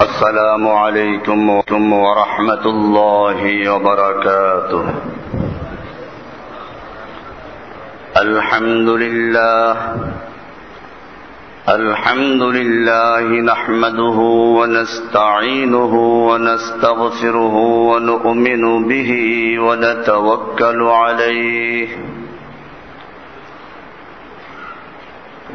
السلام عليكم ورحمة الله وبركاته. الحمد لله الحمد لله نحمده ونستعينه ونستغفره ونؤمن به ونتوكل عليه.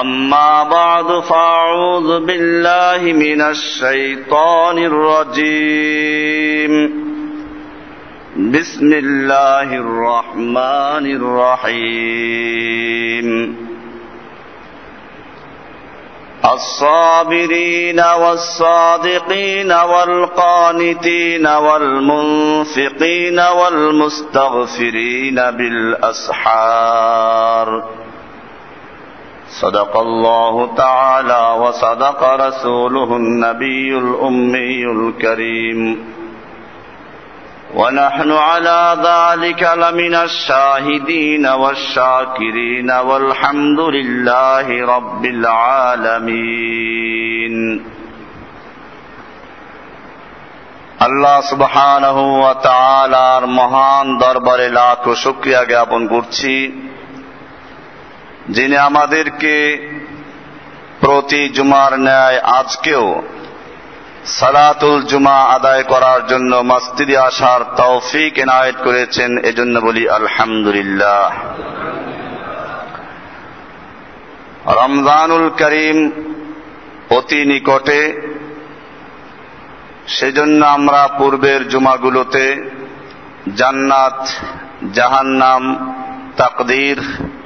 أما بعد فأعوذ بالله من الشيطان الرجيم. بسم الله الرحمن الرحيم. الصابرين والصادقين والقانتين والمنفقين والمستغفرين بالأسحار. صدق الله تعالى وصدق رسوله النبي الامي الكريم ونحن على ذلك لمن الشاهدين والشاكرين والحمد لله رب العالمين আল্লাহ সুবহানাহ ওয়া তাআলার মহান দরবারে লাখ শুকরিয়া জ্ঞাপন করছি যিনি আমাদেরকে প্রতি জুমার ন্যায় আজকেও সালাতুল জুমা আদায় করার জন্য মসজিদে আসার তৌফিক এনায়েত করেছেন, এজন্য বলি আলহামদুলিল্লাহ। রমজানুল করিম অতি নিকটে, সেজন্য আমরা পূর্বের জুমাগুলোতে জান্নাত, জাহান্নাম, তাকদির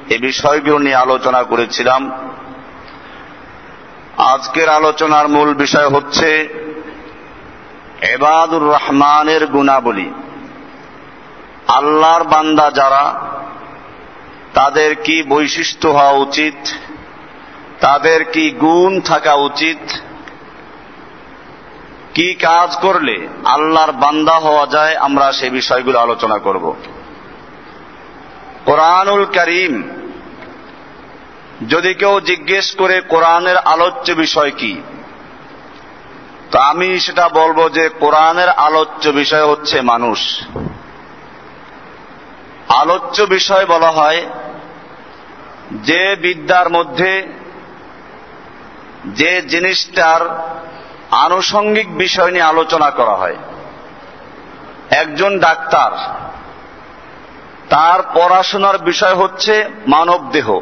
এ বিষয়গুলো নিয়ে আলোচনা করেছিলাম। আজকের আলোচনার মূল বিষয় হচ্ছে এবাদুর রহমানের গুণাবলী। আল্লাহর বান্দা যারা, তাদের কি বৈশিষ্ট্য হওয়া উচিত? তাদের কি গুণ থাকা উচিত? কি কাজ করলে আল্লাহর বান্দা হওয়া যায়? আমরা সে বিষয়গুলো আলোচনা করব। কোরআনুল করিম যদি কেউ জিজ্ঞেস করে কোরআনের আলোচ্য বিষয় কি, তো আমি সেটা বলব যে কোরআনের আলোচ্য বিষয় হচ্ছে মানুষ। আলোচ্য বিষয় বলা হয় যে বিদ্যার মধ্যে যে জিনিসটার আনুষঙ্গিক বিষয় নিয়ে আলোচনা করা হয়। একজন ডাক্তার, তার পড়াশোনার বিষয় হচ্ছে মানব দেহ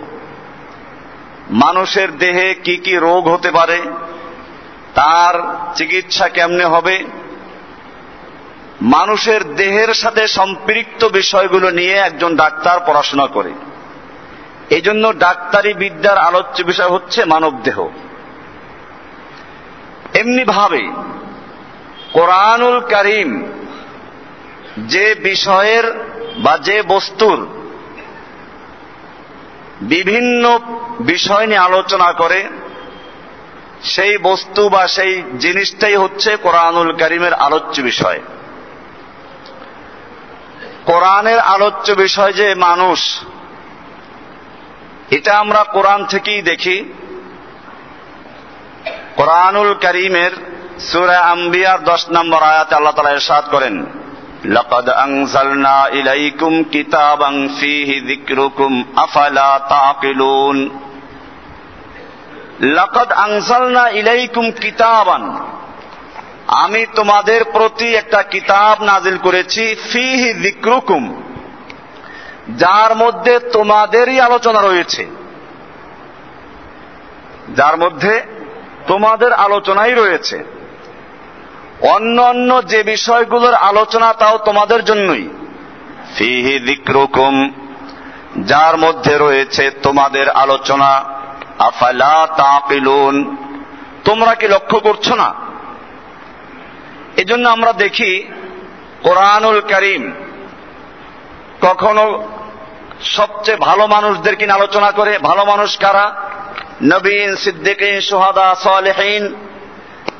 মানুষের দেহে কি কি রোগ হতে পারে, তার চিকিৎসা কেমনে হবে? মানুষের দেহের সাথে সম্পৃক্ত বিষয়গুলো নিয়ে একজন ডাক্তার পড়াশোনা করে। এই জন্য ডাক্তারি বিদ্যার আলোচ্য বিষয় হচ্ছে মানব দেহ এমনি ভাবে কোরআনুল করিম যে বিষয়ের বা যে বস্তুর বিভিন্ন বিষয় নিয়ে আলোচনা করে সেই বস্তু বা সেই জিনিসটাই হচ্ছে কোরআনুল করিমের আলোচ্য বিষয়। কোরআনের আলোচ্য বিষয় যে মানুষ, এটা আমরা কোরআন থেকেই দেখি। কোরআনুল করিমের সুরা আম্বিয়ার দশ নম্বর আয়াতে আল্লাহ তালা এরশাদ করেন لقد أنزلنا إليكم كتابا فيه ذكركم أفلا تعقلون لقد أنزلنا إليكم كتابا আমি তোমাদের প্রতি একটা কিতাব নাজিল করেছি ফিহি যিকরুকুম যার মধ্যে তোমাদেরই আলোচনা রয়েছে যার মধ্যে তোমাদের আলোচনাই রয়েছে অন্য অন্য যে বিষয়গুলোর আলোচনা তাও তোমাদের জন্যই। ফিহি দিক্রুকুম, যার মধ্যে রয়েছে তোমাদের আলোচনা। আফালা তাকিলুন, তোমরা কি লক্ষ্য করছ না? এজন্য আমরা দেখি, কোরআনুল করিম কখনো সবচেয়ে ভালো মানুষদের কিনে আলোচনা করে, ভালো মানুষ কারা? নবীন, সিদ্দিকিন, সোহাদা, সালেহীন,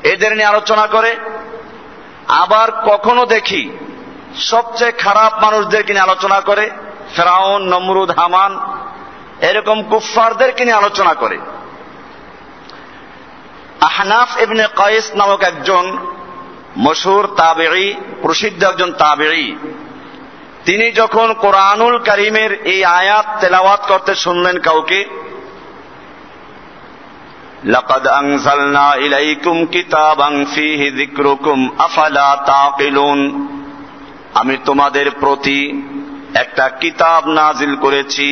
এদের নিয়ে আলোচনা করে। আবার কখনো দেখি সবচেয়ে খারাপ মানুষদের কিনে আলোচনা করে, ফেরাউন, নমরুদ, হামান, এরকম কুফফারদের কিনে আলোচনা করে। আহনাফ ইবনে কয়েস নামক একজন মশুর তাবেড়ি প্রসিদ্ধ একজন তাবেড়ি তিনি যখন কোরআনুল করিমের এই আয়াত তেলাওয়াত করতে শুনলেন কাউকে لقد أنزلنا إليكم كتابا فيه ذكركم أفلا تعقلون আমি তোমাদের প্রতি একটা কিতাব নাজিল করেছি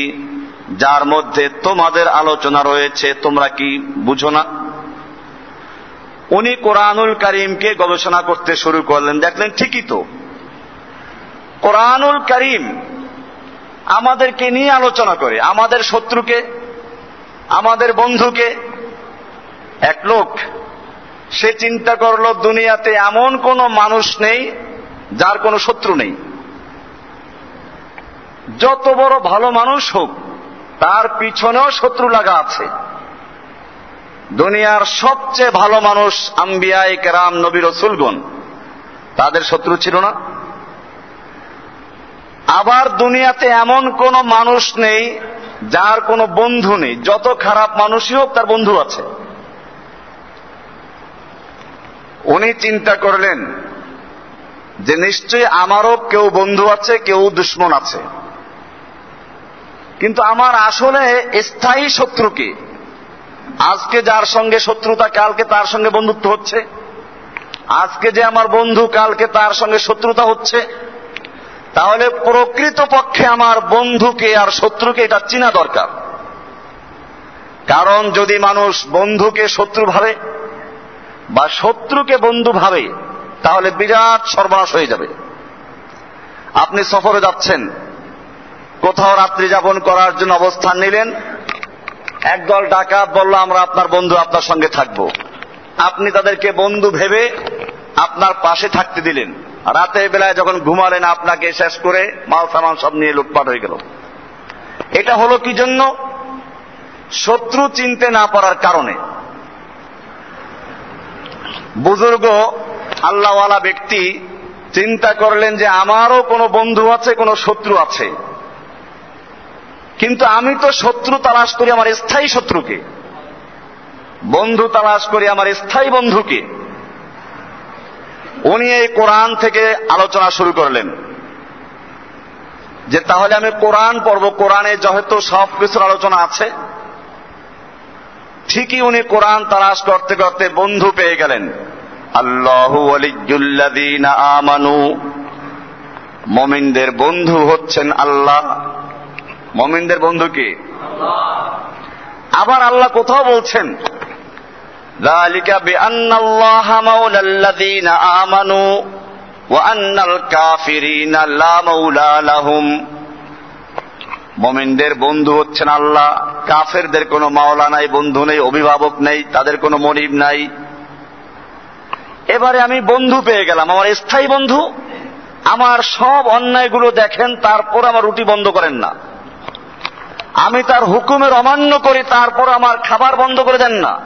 যার মধ্যে তোমাদের আলোচনা রয়েছে তোমরা কি বুঝো না উনি কোরআনুল করিমকে গবেষণা করতে শুরু করলেন দেখলেন ঠিকই তো কোরআনুল করিম আমাদেরকে নিয়ে আলোচনা করে আমাদের শত্রুকে আমাদের বন্ধুকে এক লোক, সে চিন্তা করল, দুনিয়াতে এমন কোন মানুষ নেই যার কোনো শত্রু নেই। যত বড় ভালো মানুষ হোক, তার পিছনেও শত্রু লাগা আছে। দুনিয়ার সবচেয়ে ভালো মানুষ আম্বিয়াই কেরাম নবী রসুলগণ। তাদের শত্রু ছিল না। আবার দুনিয়াতে এমন কোন মানুষ নেই যার কোনো বন্ধু নেই। যত খারাপ মানুষই হোক, তার বন্ধু আছে। উনি চিন্তা করলেন যে নিশ্চয়ই আমারও কেউ বন্ধু আছে, কেউ দুশ্মন আছে। কিন্তু আমার আসলে স্থায়ী শত্রুকে আজকে যার সঙ্গে শত্রুতা, কালকে তার সঙ্গে বন্ধুত্ব হচ্ছে? আজকে যে আমার বন্ধু, কালকে তার সঙ্গে শত্রুতা হচ্ছে? তাহলে প্রকৃত পক্ষে আমার বন্ধুকে আর শত্রুকে এটা চিনা দরকার। কারণ যদি মানুষ বন্ধুকে শত্রু ভাবে বা শত্রুকে বন্ধু ভাবে, তাহলে বিরাট সর্বনাশ হয়ে যাবে। আপনি সফরে যাচ্ছেন, কোথাও রাত্রি যাপন করার জন্য অবস্থান নিলেন, একদল ডাকাত বলল, আমরা আপনার বন্ধু, আপনার সঙ্গে থাকব। আপনি তাদেরকে বন্ধু ভেবে আপনার পাশে থাকতে দিলেন। রাতের বেলায় যখন ঘুমালেন, আপনাকে শেষ করে মাল সামান সব নিয়ে লুটপাট হয়ে গেল। এটা হলো কি জন্য? শত্রু চিনতে না পারার কারণে। বুজুর্গ আল্লাহওয়ালা ব্যক্তি চিন্তা করলেন যে আমারও কোনো বন্ধু আছে, কোনো শত্রু আছে। কিন্তু আমি তো শত্রু তালাশ করি আমার স্থায়ী শত্রুকে। বন্ধু তালাশ করি আমার স্থায়ী বন্ধুকে। উনি এই কোরআন থেকে আলোচনা শুরু করলেন যে তাহলে আমি কোরআন পড়ব। কোরআনে যেহেতু সব কিছুর আলোচনা আছে, ঠিকই উনি কোরআন তালাশ করতে করতে বন্ধু পেয়ে গেলেন। আল্লাহু ওয়ালিজুল্লাদিন আমানু। মমিনদের বন্ধু হচ্ছেন আল্লাহ। মমিনদের বন্ধু কে? আবার আল্লাহ কোথাও বলছেন আমানু মমিনদের বন্ধু হচ্ছেন আল্লাহ। কাফেরদের কোনো মাওলা নাই, বন্ধু নেই, অভিভাবক নেই, তাদের কোনো মনিব নাই। এবারে আমি বন্ধু পেয়ে গেলাম, আমার স্থায়ী বন্ধু। আমার সব অন্যায়গুলো দেখেন, তারপর আমার রুটি বন্ধ করেন না। আমি তার হুকুমের অমান্য করি, তারপর আমার খাবার বন্ধ করে দেন না।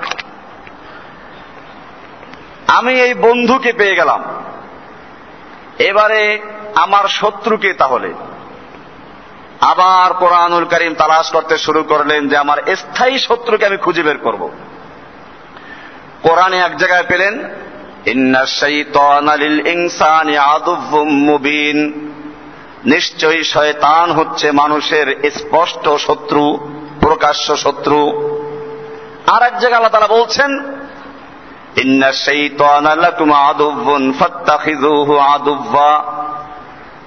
আমি এই বন্ধুকে পেয়ে গেলাম। এবারে আমার শত্রুকে তাহলে। আবার কোরআনুল করিম তালাশ করতে শুরু করলেন যে আমার স্থায়ী শত্রুকে আমি খুঁজে বের করব। কোরআনে এক জায়গায় পেলেন মুবিন। নিশ্চয়ই শয়তান হচ্ছে মানুষের স্পষ্ট শত্রু, প্রকাশ্য শত্রু। আর এক জায়গায় আল্লাহ তারা বলছেন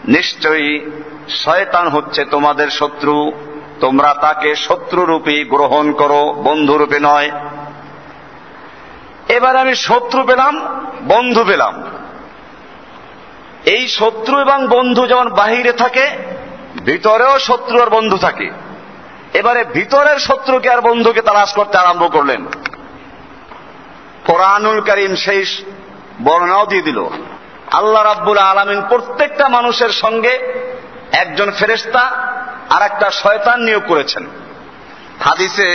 নিশ্চয়ই শয়তান হচ্ছে তোমাদের শত্রু, তোমরা তাকে শত্রুরূপী গ্রহণ করো, বন্ধুরূপে নয়। এবার আমি শত্রু পেলাম, বন্ধু পেলাম। এই শত্রু এবং বন্ধু যেমন বাহিরে থাকে, ভিতরেও শত্রু আর বন্ধু থাকে। এবারে ভিতরের শত্রুকে আর বন্ধুকে তালাশ করতে আরম্ভ করলেন। কোরআনুল করিম সেই বর্ণনাও দিয়ে দিল, আল্লাহ রাব্বুল আলমিন প্রত্যেকটা মানুষের সঙ্গে একজন ফেরেস্তা আর একটা শয়তান নিয়োগ করেছেন। হাদিসে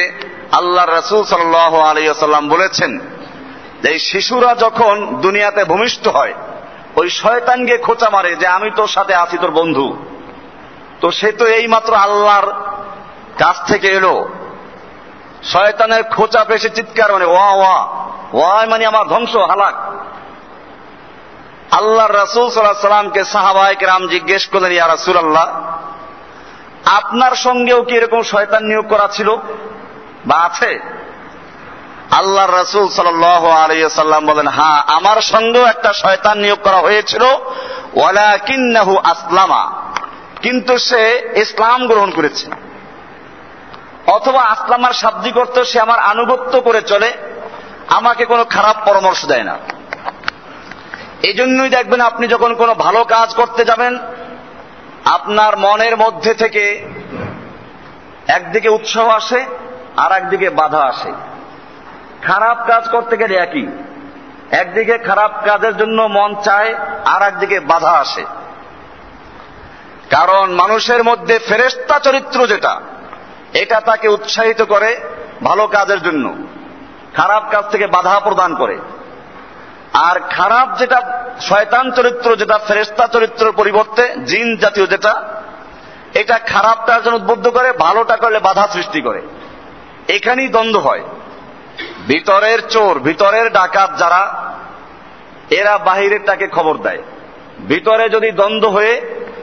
আল্লাহ রসুল সাল্লাহ আলিয়াল্লাম বলেছেন এই শিশুরা যখন দুনিয়াতে ভূমিষ্ঠ হয়, ওই শয়তানকে খোঁচা মারে যে, আমি তোর সাথে আছি, তোর বন্ধু। তো সে তো এই মাত্র আল্লাহর কাছ থেকে এলো। শয়তানের খোঁচা পেশে চিৎকার মানে ওয়া ওয়া ওয়া মানে আমার ধ্বংস, হালাক। আল্লাহ রাসুল সাল্লাহ সাল্লামকে সাহাবাহিক রাম জিজ্ঞেস করলেন, ইয়া রাসুল আল্লাহ আপনার সঙ্গেও কি এরকম শয়তান নিয়োগ করা ছিল বা আছে? আল্লাহ রসুল সাল্লাম বলেন হ্যাঁ আমার সঙ্গেও একটা শয়তান নিয়োগ করা হয়েছিল। ওয়ালা কিন্নাহু আসলামা। কিন্তু সে ইসলাম গ্রহণ করেছে। অথবা আসলামার শাব্দিক অর্থ সে আমার আনুগত্য করে চলে, আমাকে কোনো খারাপ পরামর্শ দেয় না। এই জন্যই দেখবেন আপনি যখন কোনো ভালো কাজ করতে যাবেন, আপনার মনের মধ্যে থেকে একদিকে উৎসাহ আসে আর একদিকে বাধা আসে। খারাপ কাজ করতে গেলে একই। একদিকে খারাপ কাজের জন্য মন চায় আর একদিকে বাধা আসে। কারণ মানুষের মধ্যে ফেরেস্তা চরিত্র যেটা, এটা তাকে উৎসাহিত করে ভালো কাজের জন্য, খারাপ কাজ থেকে বাধা প্রদান করে। আর খারাপ যেটা শয়তান চরিত্র যেটা ফেরেস্তা চরিত্রের পরিবর্তে জিন জাতীয় যেটা, এটা খারাপটার জন্য উদ্বুদ্ধ করে, ভালোটা করলে বাধা সৃষ্টি করে। এখানেই দ্বন্দ্ব হয়। ভিতরের চোর, ভিতরের ডাকাত যারা, এরা বাহিরেরটাকে খবর দেয়। ভিতরে যদি দ্বন্দ্ব হয়ে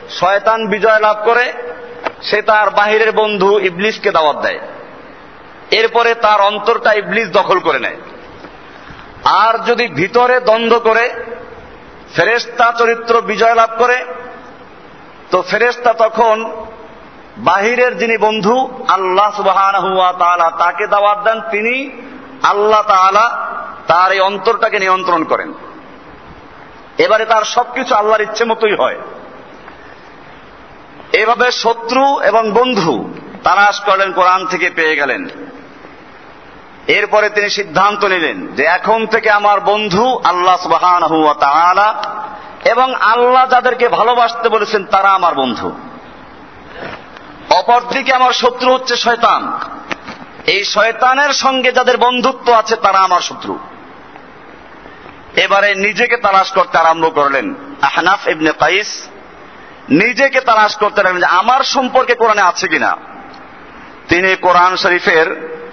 শয়তান বিজয় লাভ করে, সে তার বাহিরের বন্ধু ইবলিসকে দাওয়াত দেয়। এরপরে তার অন্তরটা ইবলিস দখল করে নেয়। আর যদি ভিতরে দ্বন্দ্ব করে ফেরেস্তা চরিত্র বিজয় লাভ করে, তো ফেরেস্তা তখন বাহিরের যিনি বন্ধু, আল্লাহ তালা তাকে দাওয়াত দেন, তিনি আল্লাহ তালা তার এই অন্তরটাকে নিয়ন্ত্রণ করেন। এবারে তার সবকিছু আল্লাহর ইচ্ছে মতোই হয়। এভাবে শত্রু এবং বন্ধু তালাশ করলেন, কোরআন থেকে পেয়ে গেলেন। এরপরে তিনি সিদ্ধান্ত নিলেন যে এখন থেকে আমার বন্ধু আল্লাহ সুবাহান এবং আল্লাহ যাদেরকে ভালোবাসতে বলেছেন তারা আমার বন্ধু। অপরদিকে আমার শত্রু হচ্ছে শয়তান। এই শয়তানের সঙ্গে যাদের বন্ধুত্ব আছে তারা আমার শত্রু এবারে নিজেকে তালাশ করতে আরম্ভ করলেন আহনাফ ইবনে কাইস নিজেকে তালাশ করতে লাগলেন যে আমার সম্পর্কে কোরআনে আছে কিনা তিনি কোরআন শরীফের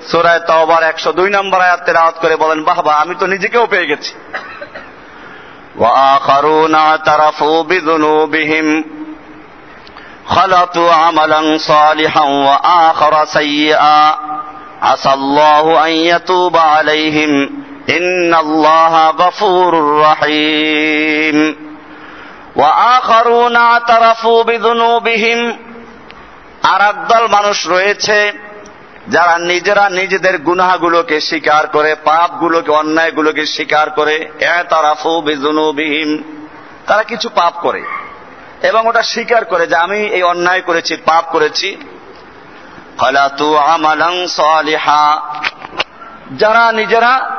সুরায় তওবার একশো দুই নম্বর আয়াতের আওয়াত করে বলেন বাহবা আমি তো নিজেকেও পেয়ে গেছি وآخرون اعترفوا بذنوبهم خلطوا عملا صالحا وآخر سيئا عسى الله أن يتوب عليهم إن الله غفور رحيم وآخرون اعترفوا بذنوبهم আর একদল মানুষ রয়েছে যারা নিজেরা নিজেদের গুনাহগুলোকে স্বীকার করে পাপগুলোকে অন্যায়গুলোকে স্বীকার করে তারাফু বিজুনুবিহীন তারা কিছু পাপ করে এবং ওটা স্বীকার করে যে আমি এই অন্যায় করেছি পাপ করেছি ফলাতু আমালাং সালিহা যারা নিজেরা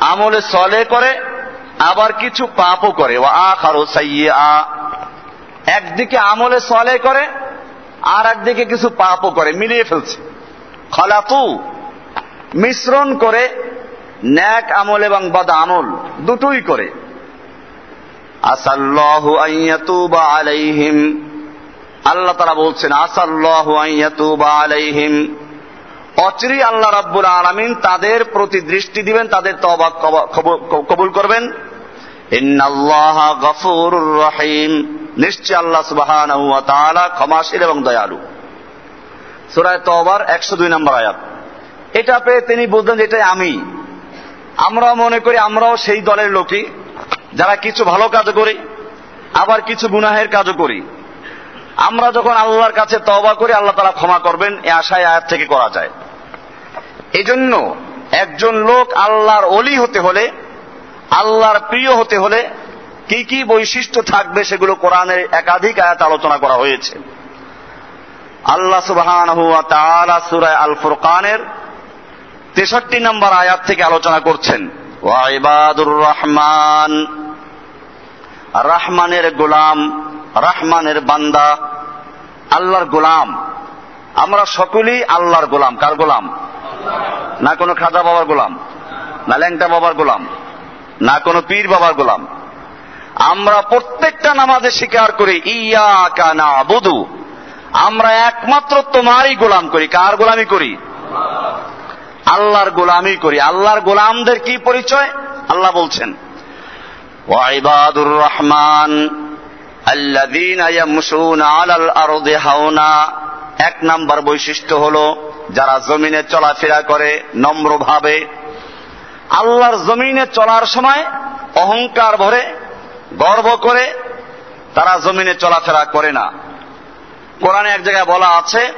আমলে সলে করে, আবার কিছু পাপও করে। একদিকে আমলে সলে করে, আর একদিকে কিছু পাপও করে। মিলিয়ে ফেলছে। খলাতু, মিশ্রণ করে ন্যাক আমল এবং বদ আমল দুটোই করে। আসাল্লাহু আলাইহিম। আল্লাহ তারা বলছেন আলাইহিম। অচিরি আল্লাহ রাব্বুল আলামিন তাদের প্রতি দৃষ্টি দিবেন, তাদের তবা কবুল করবেন। রহিম। নিশ্চয় আল্লাহ ওয়া ক্ষমাশীল এবং দয়ালু। সুরায় তবার একশো দুই নম্বর আয়াত। এটা পেয়ে তিনি বলতেন যে এটাই আমি। আমরাও মনে করি আমরাও সেই দলের লোকই, যারা কিছু ভালো কাজ করি, আবার কিছু গুনাহের কাজও করি। আমরা যখন আল্লাহর কাছে তবা করি, আল্লাহ তারা ক্ষমা করবেন। এ আশায় আয়াত থেকে করা যায়। এজন্য একজন লোক আল্লাহর অলি হতে হলে, আল্লাহর প্রিয় হতে হলে কি কি বৈশিষ্ট্য থাকবে সেগুলো কোরআনের একাধিক আয়াত আলোচনা করা হয়েছে। আল্লাহ সুবহান সুরায় আল ফুরকানের তেষট্টি নম্বর আয়াত থেকে আলোচনা করছেন। ওয়াইবাদুর রহমান। রাহমানের গোলাম রাহমানের বান্দা, আল্লাহর গোলাম। আমরা সকলেই আল্লাহর গোলাম। কার গোলাম? না কোনো খাজা বাবার গোলাম, না ল্যাংটা বাবার গোলাম, না কোনো পীর বাবার গোলাম। আমরা প্রত্যেকটা নামাজে স্বীকার করি ইয়া কানা বুধু আমরা একমাত্র তোমারই গোলাম করি। কার গোলামি করি? আল্লাহর গোলামি করি। আল্লাহর গোলামদের কি পরিচয়? আল্লাহ বলছেন ওয়াইবাদুর রহমান এক নাম্বার বৈশিষ্ট্য হল, যারা জমিনে চলাফেরা করে নম্রভাবে, আল্লাহর জমিনে চলার সময় অহংকার ভরে, গর্ব করে, তারা জমিনে চলাফেরা করে না। কোরআনে এক জায়গায় বলা আছে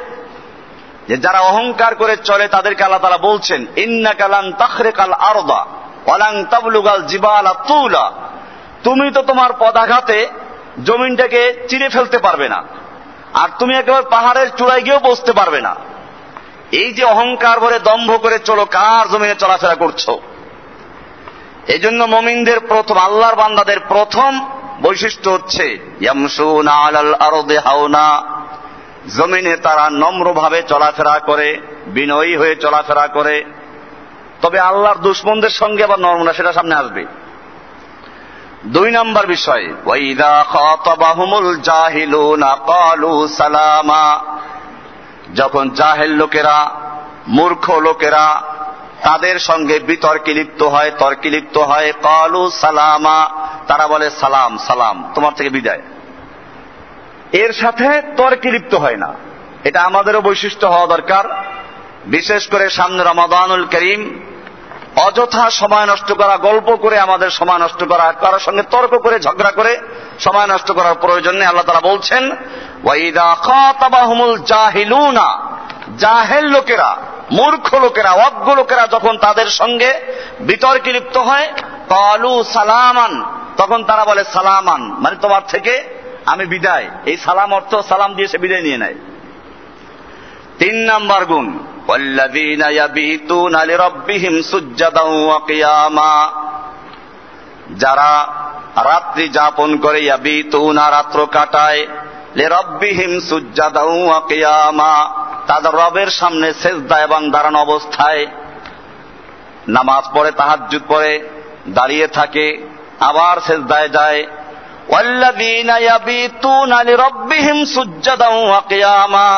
যে, যারা অহংকার করে চলে, তাদেরকে আল্লাহ তারা বলছেন ইন্না কালান তাখরেকাল আরদা অলাং তাবলুগাল জিবালা তুলা। তুমি তো তোমার পদাঘাতে জমিনটাকে চিরে ফেলতে পারবে না। আর তুমি একেবারে পাহাড়ের চূড়ায় গিয়েও বসতে পারবে না। এই যে অহংকার ভরে দম্ভ করে চলো, কার জমিনে চলাফেরা করছ? এই জন্য মমিনদের প্রথম, আল্লাহর বান্দাদের প্রথম বৈশিষ্ট্য হচ্ছে জমিনে তারা নম্রভাবে চলাফেরা করে, বিনয়ী হয়ে চলাফেরা করে। তবে আল্লাহর দুশ্মনদের সঙ্গে আবার নর্মরা সেটা সামনে আসবে। দুই নম্বর বিষয় সালামা। যখন জাহেল লোকেরা, মূর্খ লোকেরা তাদের সঙ্গে বিতর্কে লিপ্ত হয়, তর্কে লিপ্ত হয়, কালু সালামা। তারা বলে, সালাম সালাম, তোমার থেকে বিদায়। এর সাথে তর্কে লিপ্ত হয় না। এটা আমাদেরও বৈশিষ্ট্য হওয়া দরকার। বিশেষ করে সামনে রমাদানুল করিম অযথা সময় নষ্ট করা, গল্প করে আমাদের সময় নষ্ট করা কারোর সঙ্গে তর্ক করে, ঝগড়া করে সময় নষ্ট করার প্রয়োজন নেই। আল্লাহ তারা বলছেন জাহিলুনা, জাহেল লোকেরা, মূর্খ লোকেরা, অজ্ঞ লোকেরা যখন তাদের সঙ্গে বিতর্কে লিপ্ত হয়, কালু সালামান, তখন তারা বলে সালামান মানে তোমার থেকে আমি বিদায়। এই সালাম অর্থ সালাম দিয়ে সে বিদায় নিয়ে নেয়। তিন নাম্বার গুণ والذين يبيتون لربهم سجدا وقياما যারা রাত্রি যাপন করে ইয়াবিতুনা রাত্র কাটায় লিরাব্বিহিম সুজ্জাদাও ওয়া কিয়ামা তাদের রবের সামনে সেজদা এবং দাঁড়ানো অবস্থায় নামাজ পড়ে তাহাজ্জুদ পড়ে দাঁড়িয়ে থাকে আবার সেজদায় যায় والذين يبيتون لربهم سجدا وقياما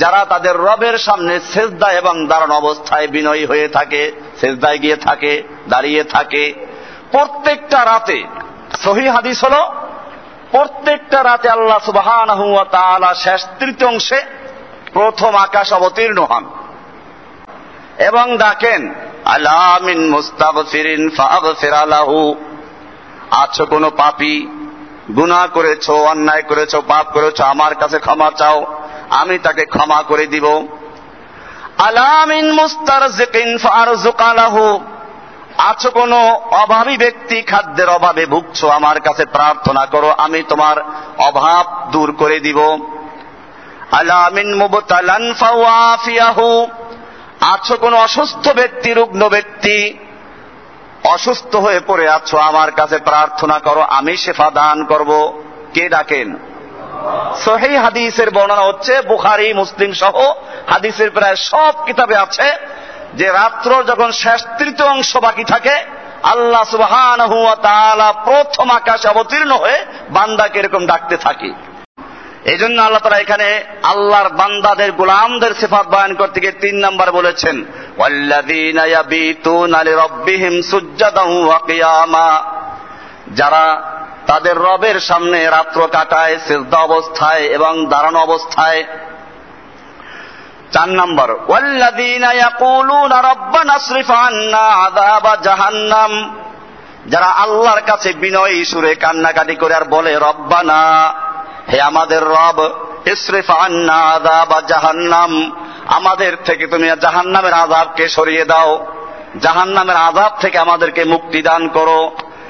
যারা তাদের রবের সামনে সেজদা এবং দাঁড়ানো অবস্থায় বিনয়ী হয়ে থাকে, সেজদায় গিয়ে থাকে, দাঁড়িয়ে থাকে, প্রত্যেকটা রাতে, সহি হাদিস হল, প্রত্যেকটা রাতে আল্লাহ সুবাহ শেষ তৃতীয় অংশে প্রথম আকাশ অবতীর্ণ হন। এবং ডাকেন আলামিন মুস্তাগফিরিন ফাগফির আছো কোনো পাপি? গুনাহ করেছ, অন্যায় করেছ, পাপ করেছ, আমার কাছে ক্ষমা চাও। আমি তাকে ক্ষমা করে দিব। আলামিন আলাহু আছো কোনো অভাবী ব্যক্তি খাদ্যের অভাবে ভুগছো, আমার কাছে প্রার্থনা করো, আমি তোমার অভাব দূর করে দিব। আলামিন মুবতালান ফাওয়াফিয়াহু। আছো কোন অসুস্থ ব্যক্তি, রুগ্ন ব্যক্তি, অসুস্থ হয়ে পড়ে আছো, আমার কাছে প্রার্থনা করো, আমি শেফা দান করব। কে ডাকেন? সহি হাদিসের বর্ণনা হচ্ছে, বুখারি, মুসলিম সহ হাদিসের প্রায় সব কিতাবে আছে যে রাত্র যখন শেষ তৃতীয় অংশ বাকি থাকে, আল্লাহ সুবহান প্রথম আকাশে অবতীর্ণ হয়ে বান্দাকে এরকম ডাকতে থাকে। এই জন্য আল্লাহ তারা এখানে আল্লাহর বান্দাদের, গোলামদের সিফাত বয়ান করতে গিয়ে তিন নাম্বার বলেছেন যারা তাদের রবের সামনে রাত্র কাটায়, সেজদা অবস্থায় এবং দাঁড়ানো অবস্থায়। চার নম্বর জাহান্নাম। যারা আল্লাহর কাছে বিনয়, সুরে কান্নাকাটি করে আর বলে, রব্বানা, হে আমাদের রব, ইসরিফ আন্না আযাব জাহান্নাম। আমাদের থেকে তুমি জাহান্নামের আযাবকে সরিয়ে দাও। জাহান্নামের আযাব থেকে আমাদেরকে মুক্তি দান করো।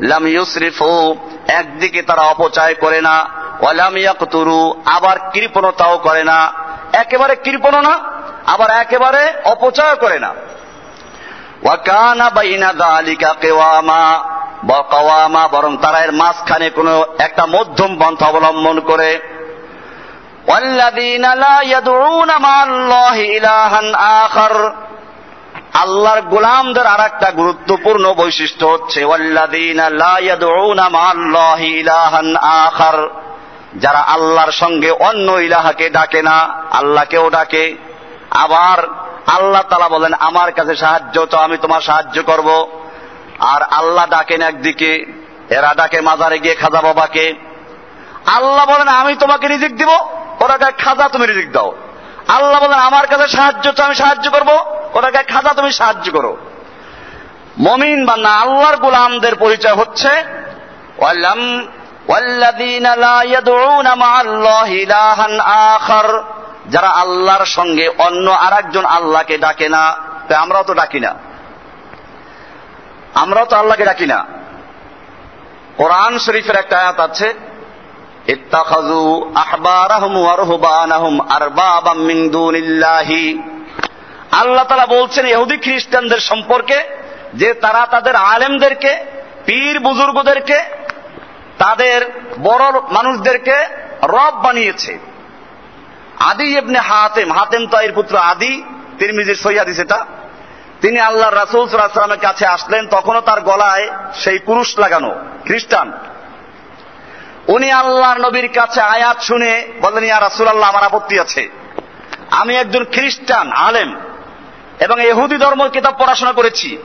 লাম ইউসরিফু একদিকে তারা অপচয় করে না ওয়ালাম ইয়াকতুরু আবার কৃপণতাও করে না একেবারে কৃপণ না আবার একেবারে অপচয় করে না ওয়াকানা বাইনা দালিকা কেওয়ামা বকাওয়ামা বরং তারা এর মাঝখানে কোনো একটা মধ্যম পন্থা অবলম্বন করে والذين لا يدعون مع الله إلها آخر আল্লাহর গোলামদের আর একটা গুরুত্বপূর্ণ বৈশিষ্ট্য হচ্ছে যারা আল্লাহর সঙ্গে অন্য ইলাহাকে ডাকে না, আল্লাহকেও ডাকে। আবার আল্লাহ তালা বলেন, আমার কাছে সাহায্য তো আমি তোমার সাহায্য করব। আর আল্লাহ ডাকেন একদিকে, এরা ডাকে মাজারে গিয়ে খাজা বাবাকে। আল্লাহ বলেন, আমি তোমাকে রিজিক দিব, ওরা খাজা, তুমি রিজিক দাও। আল্লাহ বলেন, আমার কাছে সাহায্য তো আমি সাহায্য করব। ওটাকে খাজা তুমি সাহায্য করো। মমিন বা না আল্লাহর গোলামদের পরিচয় হচ্ছে যারা আল্লাহর সঙ্গে অন্য আর একজন আল্লাহকে ডাকে না তাই আমরাও তো ডাকি না। আমরাও তো আল্লাহকে ডাকি না। কোরআন শরীফের একটা আয়াত আছে ইত্তাখাজু আহবারাহুম ওয়া রুহবানাহুম আরবাবাম মিন ইল্লাহি আল্লাহ তাআলা বলছেন ইহুদি খ্রিস্টানদের সম্পর্কে যে তারা তাদের আলেমদেরকে, পীর বুজুর্গদেরকে, তাদের বড় মানুষদেরকে রব বানিয়েছে। আদি ইবনে হাতেম হাতেম তাইর পুত্র আদি, তিরমিজির সৈয়াদি সেটা তিনি আল্লাহ রাসুল সাল্লামের কাছে আসলেন, তখনও তার গলায় সেই পুরুষ লাগানো, খ্রিস্টান। উনি আল্লাহর নবীর কাছে আয়াত শুনে বললেন, ইয়া রাসুল আল্লাহ আমার আপত্তি আছে। আমি একজন খ্রিস্টান, আলেম। এবং এহুদি ধর্ম কিতাব পড়াশোনা করেছি।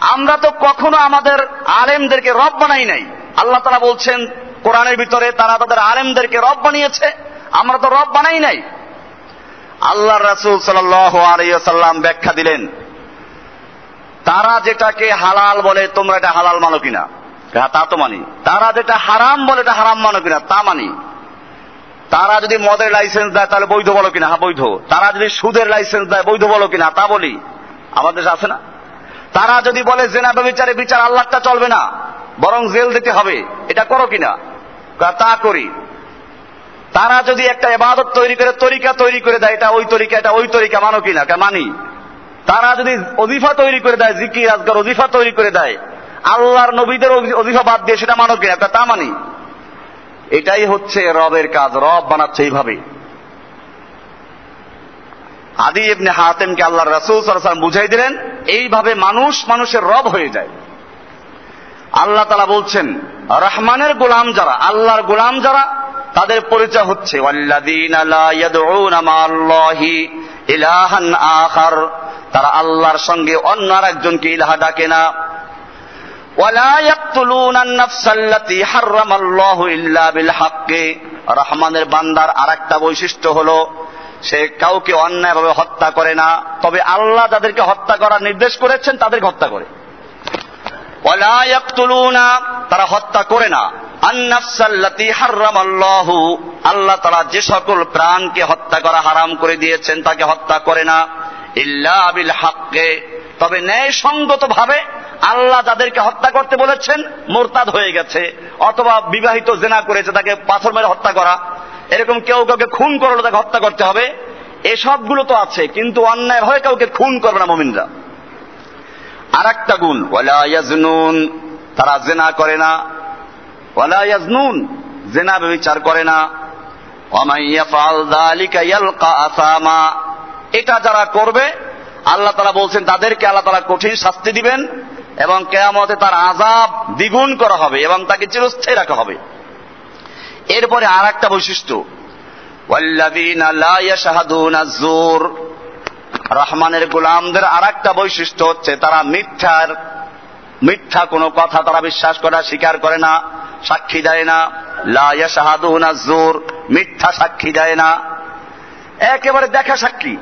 আমরা তো কখনো আমাদের আলেমদেরকে রব বানাই নাই। আল্লাহ তারা বলছেন, কোরআনের ভিতরে তারা তাদের আলেমদেরকে রব বানিয়েছে, আমরা তো রব বানাই নাই। আল্লাহ রাসুল সাল্লাম ব্যাখ্যা দিলেন, তারা যেটাকে হালাল বলে, তোমরা এটা হালাল মানো কিনা? হ্যাঁ তা তো মানি। তারা যেটা হারাম বলে, এটা হারাম মানো কিনা? তা মানি। তারা যদি মদের লাইসেন্স দেয়, তাহলে বৈধ বলো কিনা? হ্যাঁ বৈধ। তারা যদি সুদের লাইসেন্স দেয়, বৈধ বলো কিনা? তা বলি। আমাদের আছে না? তারা যদি বলে, জেনা বিচারে বিচার আল্লাহটা চলবে না, বরং জেল দিতে হবে, এটা করো কিনা? তা করি। তারা যদি একটা এবাদত তৈরি করে, তরিকা তৈরি করে দেয়, এটা ওই তরিকা, এটা ওই তরিকা, মানো কিনা? মানি। তারা যদি অজিফা তৈরি করে দেয় জিকি রাজগার অজিফা তৈরি করে দেয়, আল্লাহর নবীদের অজিফা বাদ দিয়ে সেটা মানো কিনা? তা মানি। এটাই হচ্ছে রবের কাজ। রব বানাচ্ছে এইভাবে। আদি ইবনে হাতেমকে আল্লাহ রাসুল সাল্লাম বুঝাই দিলেন, এইভাবে মানুষ মানুষের রব হয়ে যায়। আল্লাহ তালা বলছেন, রহমানের গোলাম যারা, আল্লাহর গোলাম যারা, তাদের পরিচয় হচ্ছে তারা আল্লাহর সঙ্গে অন্য আর একজনকে ইলাহা ডাকে না। রহমানের বান্দার আর একটা বৈশিষ্ট্য হলো, সে কাউকে অন্যায়ভাবে হত্যা করে না। তবে আল্লাহ যাদেরকে হত্যা করার নির্দেশ করেছেন, তাদেরকে হত্যা করে। তারা হত্যা করে না। আল্লাহ তারা যে সকল প্রাণকে হত্যা করা হারাম করে দিয়েছেন, তাকে হত্যা করে না। ইল্লা বিল হাক্কে তবে ন্যায়সঙ্গত ভাবে আল্লাহ যাদেরকে হত্যা করতে বলেছেন, মোরতাদ হয়ে গেছে, অথবা বিবাহিত জেনা করেছে, তাকে পাথর মেরে হত্যা করা। এরকম কেউ কাউকে খুন করলে তাকে হত্যা করতে হবে। এসবগুলো তো আছে, কিন্তু অন্যায় হয়ে কাউকে খুন করবে না মমিনরা। আর একটা গুণ ওয়ালায়াজনুন তারা জেনা করে না। ওয়ালায়াজনুন জেনা বিচার করে না। অমাইয়া ফাল দালিকা ইয়ালকা আসামা, এটা যারা করবে আল্লাহ তারা বলছেন, তাদেরকে আল্লাহ তারা কঠিন শাস্তি দিবেন এবং কেয়ামতে তার আজাব দ্বিগুণ করা হবে এবং তাকে চিরস্থায়ী রাখা হবে। এরপরে আর একটা বৈশিষ্ট্য রহমানের গোলামদের আর একটা বৈশিষ্ট্য হচ্ছে, তারা মিথ্যার, মিথ্যা কোনো কথা তারা বিশ্বাস করা স্বীকার করে না, সাক্ষী দেয় না। লা ইয়াশহাদুনা যুর, মিথ্যা সাক্ষী দেয় না। একেবারে দেখা সাক্ষী।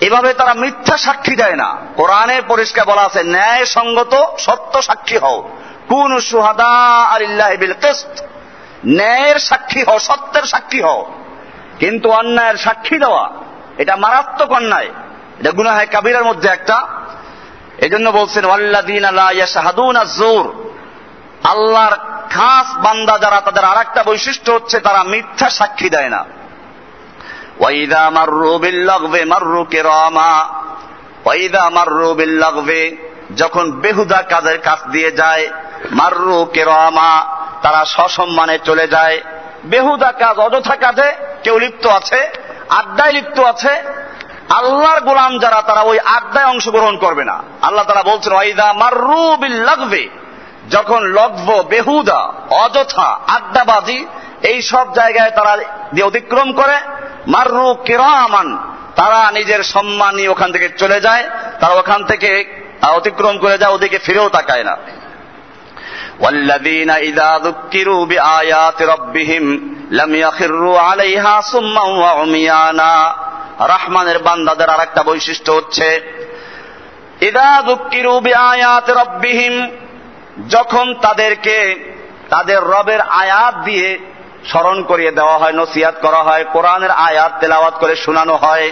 এভাবে তারা মিথ্যা সাক্ষী দেয় না। কোরআনে পরিষ্কার বলা আছে ন্যায় সঙ্গত সত্য সাক্ষী হও। কোন সুহাদা আলিল্লাহ ন্যায়ের সাক্ষী হও, সত্যের সাক্ষী হও। কিন্তু অন্যায়ের সাক্ষী দেওয়া, এটা মারাত্মক অন্যায়। এটা গুনাহে কাবিরের মধ্যে একটা। এজন্য বলছেন ওয়াল্লাদিন আজ-জুর আল্লাহর খাস বান্দা যারা, তাদের আরেকটা বৈশিষ্ট্য হচ্ছে তারা মিথ্যা সাক্ষী দেয় না। ওয়াইদা মাররু বিল্লাগবে মাররু কিরামা ওয়াইদা মাররু বিল্লাগবে যখন বেহুদা কাজের কাজ দিয়ে যায়, মাররু কিরামা, তারা সসম্মানে চলে যায়। বেহুদা কাজ অযথা কাজে কেউ লিপ্ত আছে, আড্ডায় লিপ্ত আছে। আল্লাহর গোলাম যারা, তারা ওই আড্ডায় অংশগ্রহণ করবে না। আল্লাহ তারা বলছেন, ওয়াইদা মাররু বিল্লাগবে যখন লগ্ব বেহুদা, অযথা, আড্ডাবাজি এই সব জায়গায় তারা দিয়ে অতিক্রম করে মাররু কিরামান তারা নিজের সম্মান নিয়ে ওখান থেকে চলে যায় তারা ওখান থেকে অতিক্রম করে যায় ওদিকে ফিরেও তাকায় না والذين إذا ذكروا بآيات ربهم لم يخروا عليها صما وعميانا রহমানের বান্দাদের আর একটা বৈশিষ্ট্য হচ্ছে ইদা দুঃখিরু বিআয়াত রব্বিহিম যখন তাদেরকে তাদের রবের আয়াত দিয়ে স্মরণ করিয়ে দেওয়া হয় নসিয়াত করা হয়, কোরআনের আয়াত তেলাওয়াত করে শোনানো হয়।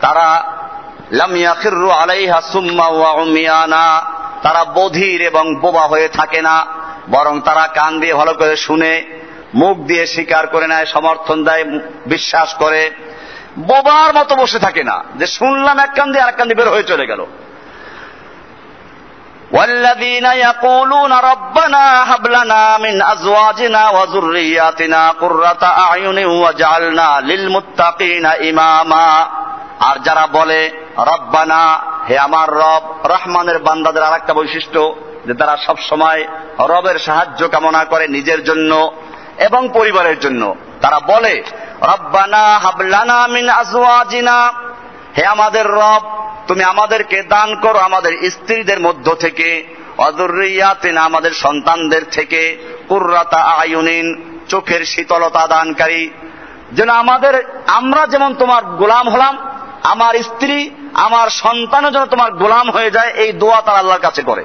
তারা তারা বধির এবং বোবা হয়ে থাকে না, বরং তারা কান দিয়ে ভালো করে শুনে, মুখ দিয়ে স্বীকার করে নেয়, সমর্থন দেয়, বিশ্বাস করে। বোবার মতো বসে থাকে না। যে শুনলাম এক কান দিয়ে আর এক কান দিয়ে বের হয়ে চলে গেল। والذين يقولون ربنا هب لنا من ازواجنا وذرياتنا قرة اعين واجعلنا للمتقين اماما আর যারা বলে রব্বানা হে আমার রব রহমানের বান্দাদের আর একটা বৈশিষ্ট্য যে তারা সব সময় রবের সাহায্য কামনা করে নিজের জন্য এবং পরিবারের জন্য তারা বলে রব্বানা হাবলানা মিন আজওয়াজিনা হে আমাদের রব তুমি আমাদেরকে দান করো আমাদের স্ত্রীদের মধ্য থেকে অদুরিয়াতিনা আমাদের সন্তানদের থেকে, কুর্রাতা আয়ুনিন, চোখের শীতলতা দানকারী। যেন আমাদের, আমরা যেমন তোমার গোলাম হলাম, আমার স্ত্রী, আমার সন্তানও যেন তোমার গোলাম হয়ে যায়, এই দোয়া তারা আল্লাহর কাছে করে।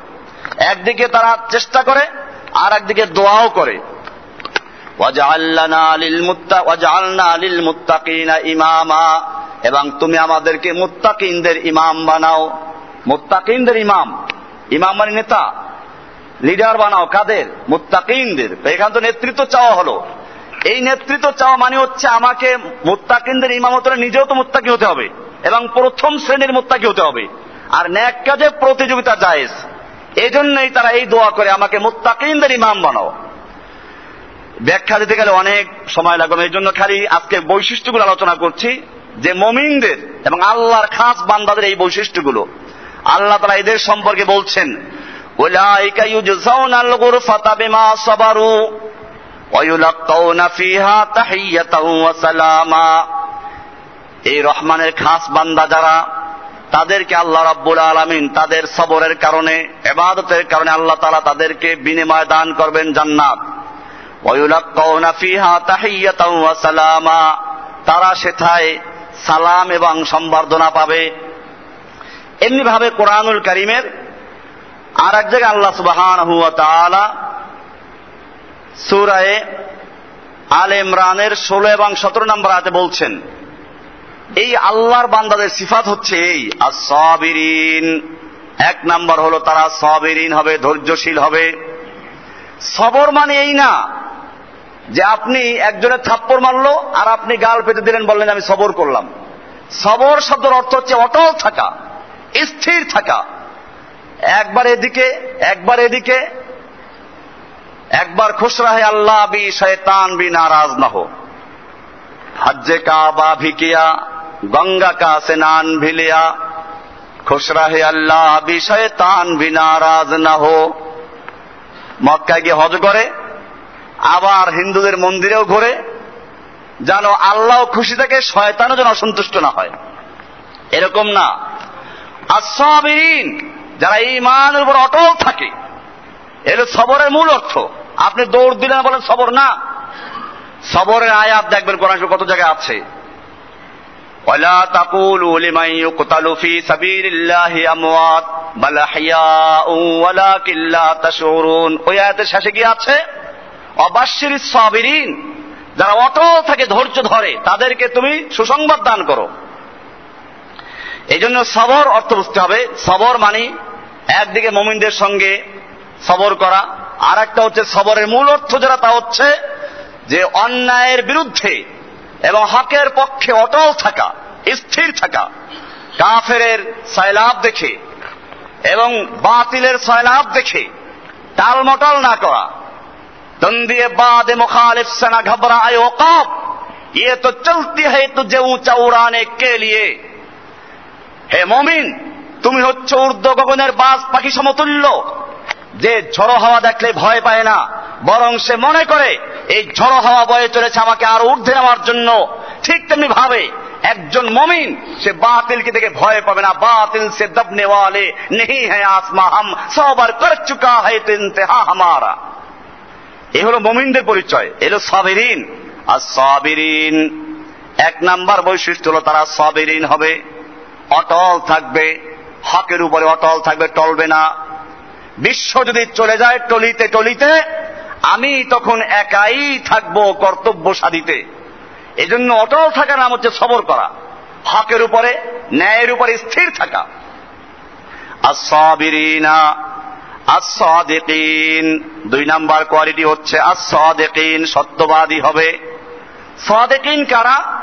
একদিকে তারা চেষ্টা করে আর একদিকে দোয়াও করে। অজা আল্লাহ আলিল মুত্তা অজা আল্লাহ ইমামা। এবং তুমি আমাদেরকে মুত্তাকিনদের ইমাম বানাও। মুত্তাকিনদের ইমাম। ইমাম মানে নেতা। লিডার বানাও, কাদের? মুত্তাকিনদের। এখান তো নেতৃত্ব চাওয়া হলো। এই নেতৃত্ব চাওয়া মানে হচ্ছে আমাকে মুত্তাকিনদের ইমামতরে নিজেও তো মুত্তাকি হতে হবে এবং প্রথম শ্রেণির মুত্তাকি হতে হবে। আর ন্যাক কাজে প্রতিযোগিতা জায়েজ। এই জন্যই তারা এই দোয়া করে আমাকে মুত্তাকিনদের ইমাম বানাও। ব্যাখ্যা দিতে গেলে অনেক সময় লাগবে এই জন্য খালি আজকে বৈশিষ্ট্যগুলো আলোচনা করছি। যে মমিনদের এবং আল্লাহর খাস বান্দাদের এই বৈশিষ্ট্যগুলো। আল্লাহ তারা এদের সম্পর্কে বলছেন এই রহমানের খাস বান্দা যারা, তাদেরকে আল্লাহ রাব্বুল আলামিন তাদের সবরের কারণে এবাদতের কারণে আল্লাহ তাআলা তাদেরকে বিনিময় দান করবেন জান্নাত। তারা সেথায় সালাম এবং সম্বর্ধনা পাবে। এমনি ভাবে কোরআনুল করিমের আর এক জায়গায় আল্লাহ সুবাহান সুরায়ে আল ইমরানের ষোলো এবং সতেরো নম্বর আয়াতে বলছেন, এই আল্লাহর বান্দাদের সিফাত হচ্ছে এই সাবিরিন এক নাম্বার হলো তারা সাবিরিন হবে, ধৈর্যশীল হবে। সবর মানে এই না যে আপনি একজনের থাপ্পড় মারলো আর আপনি গাল পেতে দিলেন বললেন, আমি সবর করলাম। সবর শব্দের অর্থ হচ্ছে অটল থাকা, স্থির থাকা। একবার এদিকে একবার এদিকে, একবার খুশ রাহে আল্লাহ, বি শয়তান, বি নারাজ না হো। হজ্জে কাবা ভিকিয়া, গঙ্গা কা স্নান ভিলিয়া খুশ রাহে আল্লাহ, বি শয়তান, বি নারাজ না হো। মক্কায় গিয়ে হজ করে আবার হিন্দুদের মন্দিরেও ঘোরে যেন আল্লাহ খুশি থাকে শয়তানও যেন অসন্তুষ্ট না হয় এরকম না আসাবিরিন যারা ইমানের উপর অটল থাকে এর সবরের মূল অর্থ আপনি দৌড় দিলেন বলেন সবর না সবরের আয়াত দেখবেন কোরআন কত জায়গায় আছে ولا تقولوا لمن يقتل في سبيل الله اموات بل احياء ولكن لا تشعرون ওই আয়াতের শেষে কি আছে অবাশির সাবিরিন, যারা অটল থাকে, ধৈর্য ধরে, তাদেরকে তুমি সুসংবাদ দান করো। এই জন্য সবর অর্থ বুঝতে হবে। সবর মানে একদিকে মমিনদের সঙ্গে সবর করা আর একটা হচ্ছে সবরের মূল অর্থ যারা তা হচ্ছে যে অন্যায়ের বিরুদ্ধে এবং হকের পক্ষে অটল থাকা, স্থির থাকা কাফের সয়লাভ দেখে এবং বাতিলের সয়লাভ দেখে, টালমটল না করা। তন্দিয়ে বাদে মুখালিফ সেনা ঘবরায় ওকাব ये तो चलती है तुझे ऊंचा उड़ाने के लिए হে মমিন তুমি হচ্ছে ঊর্ধ্ব গগনের বাস পাখি সমতুল্য যে ঝড়ো হাওয়া দেখলে ভয় পায় না বরং সে মনে করে এই ঝড়ো হাওয়া বয়ে চলেছে আমাকে আরো ঊর্ধ্বে নেওয়ার জন্য ঠিক তেমনি ভাবে একজন মমিন সে বাতিলকে দেখে ভয় পাবে না বাতিল সে দবনে ওয়ালে নেই হ্যাঁ আসমা হাম সবার কর চুকা হয় তো ইন্তেহা হামারা এ হলো মমিনদের পরিচয় এলো সাবেরিন। আর সাবিরিন, এক নাম্বার বৈশিষ্ট্য হলো তারা সাবেরিন হবে, অটল থাকবে, হকের উপরে অটল থাকবে, টলবে না। বিশ্ব যদি চলে যায় টলিতে টলিতে, আমি তখন একাই থাকব কর্তব্য সাধিতে এজন্য অটল থাকার নাম হচ্ছে সবর করা, হকের উপরে, ন্যায়ের উপরে স্থির থাকা। আসাবিরিনা আসাদিকিন দুই নাম্বার কোয়ালিটি হচ্ছে আসাদিকিন সত্যবাদী হবে। সাদেকিন কারা?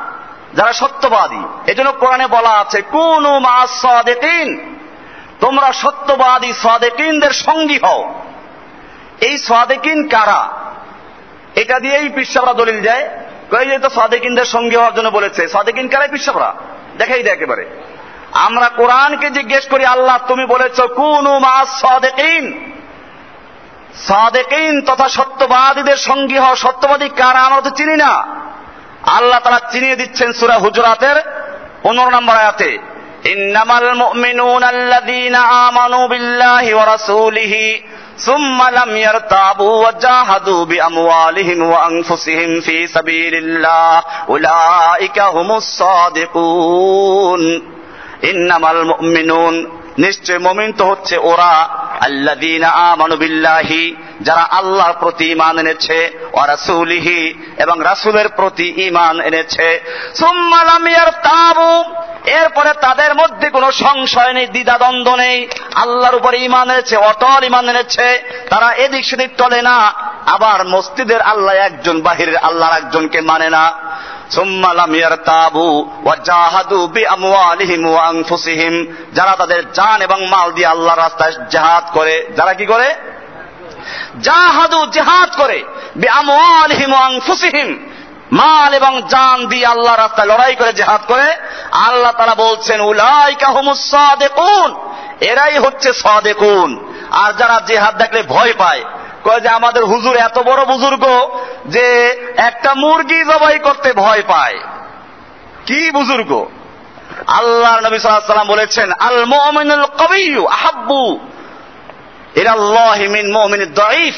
যারা সত্যবাদী। এজন্য কোরআনে বলা আছে, কোন মা সাদেকিন তোমরা সত্যবাদী সাদেকিনদের সঙ্গী হও। এই সাদেকিন কারা? এটা দিয়েই পিসাবরা দলিল যায় কই যে তো সাদেকিনদের সঙ্গী হওয়ার জন্য বলেছে। সাদেকিন কারাই পিসাবরা? দেখাই দেয় একেবারে। আমরা কোরআনকে জিজ্ঞেস করি, আল্লাহ তুমি বলেছ, কুনু মাস সদেকিন। সাদেকিন তথা সত্যবাদীদের সঙ্গী হওয়া সত্যবাদী কারা? আমরা তো চিনি না। আল্লাহ তারা চিনিয়ে দিচ্ছেন সুরা হুজরাতের পনেরো নম্বর আয়াতে। ইন্নামাল মুমিনুন আল্লাযীনা আমানু বিল্লাহি ওয়া রাসূলিহি সুম্মা লাম ইয়ারতাবু ওয়া জাহাদু বিআমওয়ালিহিম ওয়া আনফুসিহিম ফি সাবিলিল্লাহ। উলাইকা হুমুস সাদিকুন। ইন্নামাল মিনুন নিশ্চয় মমিন তো হচ্ছে ওরা আল্লাদিন আমানুবিল্লাহি যারা আল্লাহর প্রতি ইমান এনেছে ও রাসূলিহি, এবং রাসুলের প্রতি ইমান এনেছে। সুম্মালামিয়ার তাবু এরপরে তাদের মধ্যে কোনো সংশয় নেই, দ্বিধাদ্বন্দ্ব নেই। আল্লাহর উপরে ইমান এনেছে, অটল ইমান এনেছে। তারা এদিক সেদিক টলে না, আবার মসজিদের আল্লাহ একজন, বাহিরের আল্লাহর একজনকে মানে না। যারা তাদের জান এবং মাল দিয়ে আল্লাহ রাস্তায় জাহাদ করে, যারা কি করে? জাহাদু জেহাদ করে মাল এবং জান দিয়ে আল্লাহ রাস্তায় লড়াই করে, জেহাদ করে। আল্লাহ তারা বলছেন, উলাইকা হুমুসাদেকুন এরাই হচ্ছে সাদেকুন। আর যারা জেহাদ দেখলে ভয় পায় কয় যে আমাদের হুজুর এত বড় বুজুর্গ যে একটা মুরগি জবাই করতে ভয় পায়। কি বুজুর্গ? আল্লাহ নবী সাল্লাম বলেছেন আল মুমিনুল কবিয়্যু আহাব্বু ইলাল্লাহি মিন মুমিনিদ দাঈফ।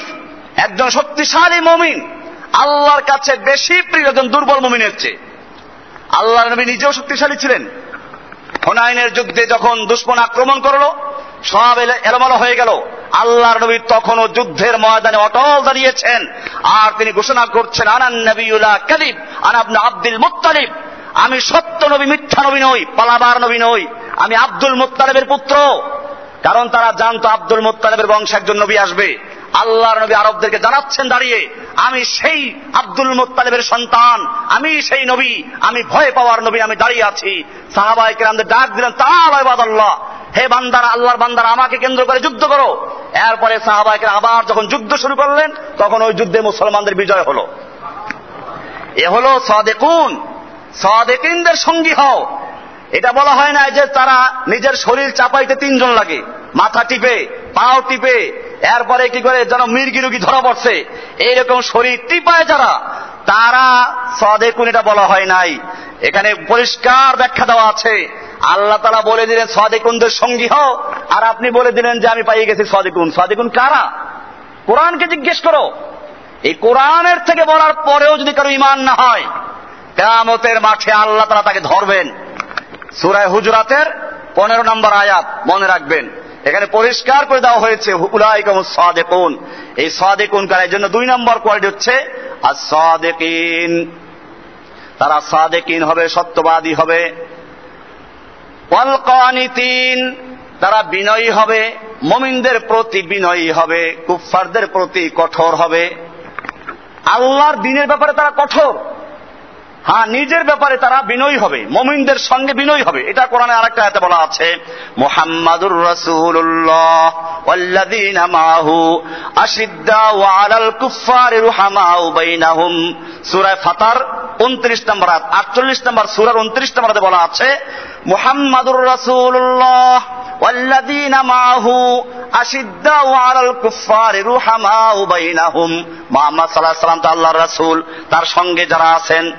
একজন শক্তিশালী মমিন আল্লাহর কাছে বেশি প্রিয় একজন দুর্বল মমিনের চেয়ে। আল্লাহ নবী নিজেও শক্তিশালী ছিলেন। হুনাইনের যুদ্ধে যখন দুশ্মন আক্রমণ করল, সব এলোমেলো হয়ে গেল। আল্লাহর নবী তখনও যুদ্ধের ময়দানে অটল দাঁড়িয়েছেন। আর তিনি ঘোষণা করছেন, আনান নবীউল্লাহ কালিব আনাবনা আব্দুল মুত্তালিব। আমি সত্য নবী, মিথ্যা নবী নই, পালাবার নবী নই। আমি আব্দুল মুত্তালিবের পুত্র। কারণ তারা জানতো আব্দুল মুত্তালিবের বংশে একজন নবী আসবে। আল্লাহর নবী আরবদেরকে জানাচ্ছেন দাঁড়িয়ে, আমি সেই আব্দুল মুত্তালিবের সন্তান। আমি সেই নবী। আমি ভয় পাওয়ার নবী। আমি দাঁড়িয়ে আছি। সাহাবাই কেরামদের ডাক দিলেন তাআলা আল্লাহ হে বান্দারা, আল্লাহর বান্দারা, আমাকে কেন্দ্র করে যুদ্ধ করো। এরপরে সাহাবাইকে আবার যখন যুদ্ধ শুরু করলেন, তখন ওই যুদ্ধে মুসলমানদের বিজয় হলো। এ হলো সাদেকুন। সাদেকিনদের সঙ্গী হও। এটা বলা হয় না যে তারা নিজের শরীর চাপাইতে তিনজন লাগে, মাথা টিপে, পাও টিপে, এরপরে কি করে যেন মির্গি রুগী ধরা পড়ছে। এইরকম শরীর টিপায় যারা, তারা সদেকুন এটা বলা হয় নাই। এখানে পরিষ্কার ব্যাখ্যা দেওয়া আছে। আল্লাহ তালা বলে দিলেন, সদেকুনদের সঙ্গী হও। আর আপনি বলে দিলেন যে আমি পাইয়ে গেছি সদেকুন। সদেকুন কারা? কোরআনকে জিজ্ঞেস করো। এই কোরআনের থেকে বলার পরেও যদি কারও ইমান না হয়, কেয়ামতের মাঠে আল্লাহ তারা তাকে ধরবেন। সুরায় হুজরাতের পনেরো নম্বর আয়াত মনে রাখবেন। এখানে পরিষ্কার করে দেওয়া হয়েছে উলাইকুম সাদেকুন। এই সাদেকুন কার? জন্য দুই নম্বর কোয়ালিটি হচ্ছে আর সাদেকিন তারা সাদেকিন হবে, সত্যবাদী হবে। তারা বিনয়ী হবে, মমিনদের প্রতি বিনয়ী হবে, কুফফারদের প্রতি কঠোর হবে। আল্লাহর দিনের ব্যাপারে তারা কঠোর। হ্যাঁ নিজের ব্যাপারে তারা বিনয়ী হবে, মমিনদের সঙ্গে বিনয়ী হবে। এটা কোরআনে আরেকটা আয়াতে বলা আছে, মুহাম্মাদুর রাসূলুল্লাহ ওয়াল্লাযীনা ফাতার 29 নম্বর আয়াত 48 নম্বর সূরার 29 নম্বরে বলা আছে, মুহাম্মাদুর রাসূলুল্লাহ তার সঙ্গে যারা আছেন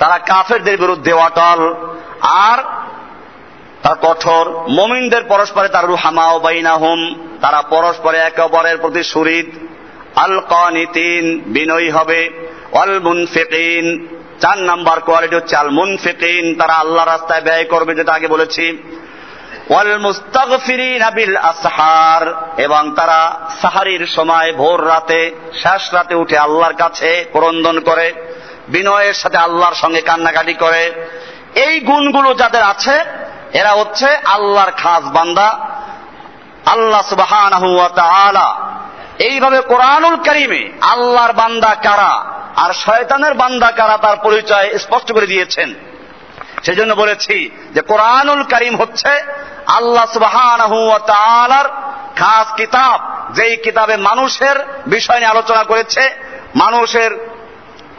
তারা কাফেরদের বিরুদ্ধে অটল, আর তার কঠোর মমিনদের পরস্পরে তার রুহামাও বাইনাহুম, তারা পরস্পরে একে অপরের প্রতি সুরিদ আল কনিতিন বিনয়ী হবে অল মুনফিকিন চার নাম্বার কোয়ালিটি হচ্ছে আল মুনফিকিন তারা আল্লাহ রাস্তায় ব্যয় করবে যেটা আগে বলেছি ওয়াল মুস্তাগফিরিন বিল আসহার এবং তারা সাহারির সময় ভোর রাতে, শেষ রাতে উঠে আল্লাহর কাছে ক্রন্দন করে বিনয়ের সাথে আল্লাহর সঙ্গে কান্নাকাটি করে। এই গুণগুলো যাদের আছে, এরা হচ্ছে আল্লাহর খাস বান্দা। আল্লাহ সুবাহ এইভাবে কোরআনুল করিমে আল্লাহর বান্দা কারা আর শয়তানের বান্দা কারা তার পরিচয় স্পষ্ট করে দিয়েছেন। সেজন্য বলেছি যে কোরআনুল করিম হচ্ছে আল্লাহ সুবাহ খাস কিতাব। যেই কিতাবে মানুষের বিষয় নিয়ে আলোচনা করেছে, মানুষের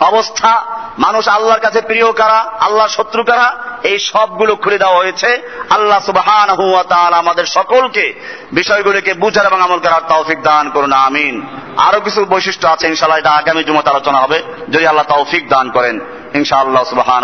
অবস্থা, মানুষ আল্লাহর কাছে প্রিয় কারা আল্লাহ শত্রু কারা, এই সবগুলো খুলে দেওয়া হয়েছে। আল্লাহ সুবাহান আমাদের সকলকে বিষয়গুলিকে বুঝার এবং আমল করার তৌফিক দান করুন, আমিন। আরও কিছু বৈশিষ্ট্য আছে ইনশাল্লাহ এটা আগামী জুমাতে আলোচনা হবে। যদি আল্লাহ তৌফিক দান করেন, ইনশাআল্লাহ সুবাহান